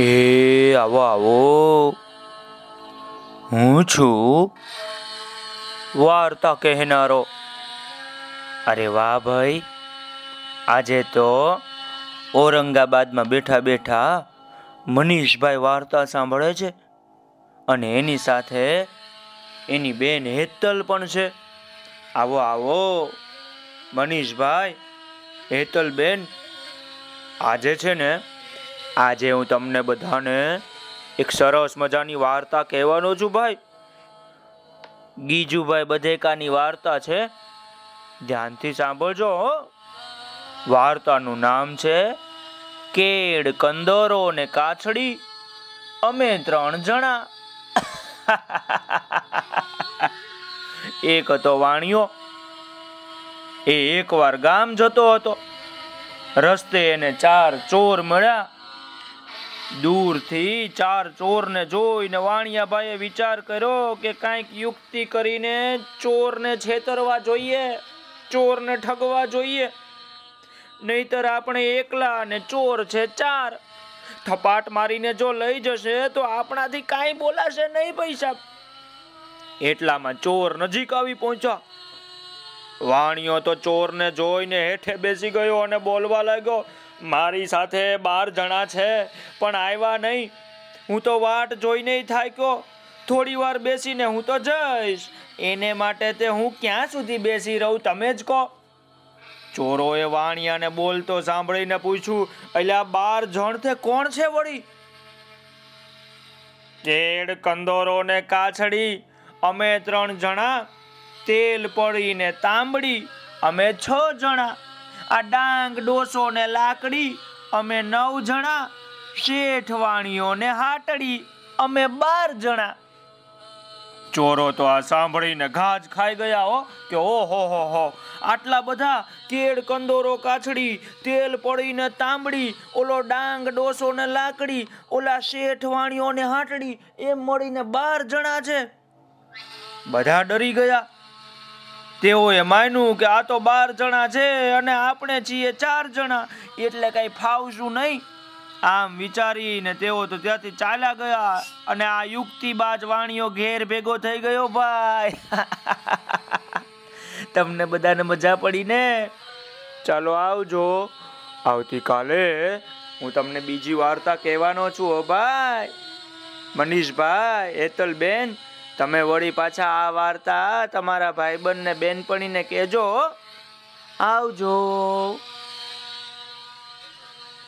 એ આવો આવો. હું છું વાર્તા કહેનારો. અરે વાહ ભાઈ, આજે તો ઔરંગાબાદમાં બેઠા બેઠા મનીષભાઈ વાર્તા સાંભળે છે અને એની સાથે એની બેન હેતલ પણ છે. આવો આવો, મનીષભાઈ હેતલ બેન આજે છે ને આજે હું તમને બધાને એક સરસ મજાની વાર્તા કહેવાનો છું ભાઈ. ગીજુભાઈ બધેકાની વાર્તા છે. ધ્યાનથી સાંભળજો વાર્તાનું નામ છે કેડ કંદોરો ને કાછડી. અમે ત્રણ જણા. એક હતો વાણિયો. એ એકવાર ગામ જતો હતો. રસ્તે એને ચાર ચોર મળ્યા. દૂરથી ચાર ચોરને જોઈને વાણિયાભાઈએ વિચાર કર્યો કે કાંઈક યુક્તિ કરીને ચોરને છેતરવા જોઈએ, ચોરને ઠગવા જોઈએ. નહીતર આપણે એકલા અને ચોર છે ચાર. થપાટ મારીને જો લઈ જશે તો આપણાથી કાંઈ બોલાશે નહીં પૈસા એટલામાં ચોર નજીક આવી પહોંચ્યા. વાણિયો તો ચોરને જોઈને હેઠે બેસી ગયો અને બોલવા લાગ્યો મારી સાથે બાર જણા છે, પણ આવ્યા નહીં. હું તો વાટ જોઈને થાક્યો. થોડી વાર બેસીને હું તો જઈશ. એને માટે તે હું ક્યાં સુધી બેસી રહું તમે જ કહો. ચોરોએ વાણિયાને બોલતો સાંભળીને પૂછ્યું, અલ્યા, બાર જણ તે કોણ છે વળી? કેડ કંદોરો ને કાછડી, અમે ત્રણ જણા. તેલ પડીને તાંબડી, અમે છ જણા. આ ડાંગ, ડોસો ને લાકડી અમે નવ જણા શેઠ વાણીઓ ને હાટડી. અમે બાર જણા. ચોરો તો આ સાંભળીને ઘાજ ખાઈ ગયા હો, કે ઓહો હો હો આટલા બધા કેડ કંદોરો, કાછડી, તેલ પડીને તાંબડી, ઓલો ડાંગ, ડોસો ને લાકડી, ઓલા શેઠ વાણીઓ હાટડી, એમ મળીને બાર જણા છે. બધા ડરી ગયા. તેઓએ માન્યું કે આ તો બાર જણા છે અને આપણે છીએ ચાર જણા. એટલે કઈ ફાવશું નહીં. આમ વિચારીને તેઓ તો ત્યાંથી ચાલ્યા ગયા અને આ યુક્તિબાજ વાણીઓ ઘેર ભેગો થઈ ગયો, ભાઈ, તમને બધાને મજા પડી ને? ચાલો આવજો. આવતીકાલે હું તમને બીજી વાર્તા કહેવાનો છું ભાઈ. મનીષભાઈ, હેતલબેન તમે વળી પાછા આ વાર્તા તમારા ભાઈબંધ ને બેનપણીને કહેજો. આવજો